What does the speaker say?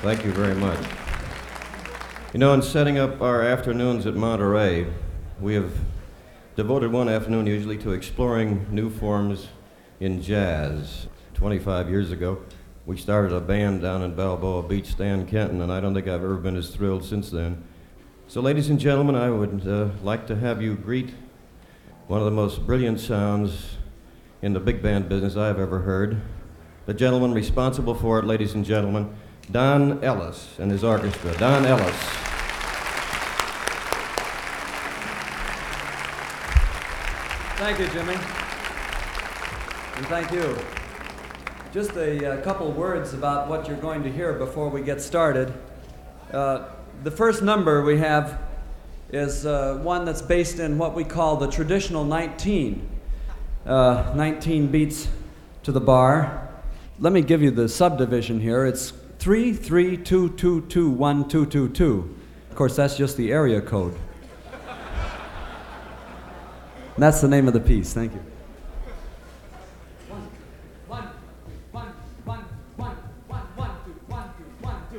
Thank you very much. You know, in setting up our afternoons at Monterey, we have devoted one afternoon usually to exploring new forms in jazz. 25 years ago, we started a band down in Balboa Beach, Stan Kenton, and I don't think I've ever been as thrilled since then. So, ladies and gentlemen, I would uh, like to have you greet one of the most brilliant sounds in the big band business I've ever heard. The gentleman responsible for it, ladies and gentlemen, Don Ellis and his orchestra. Don Ellis. Thank you, Jimmy. And thank you. Just a, uh couple words about what you're going to hear before we get started. Uh, the first number we have is uh, one that's based in what we call the traditional 19. Uh, 19 beats to the bar. Let me give you the subdivision here. It's 3 3 2 2 2 1 2 2 2. Of course, that's just the area code. That's the name of the piece. Thank you.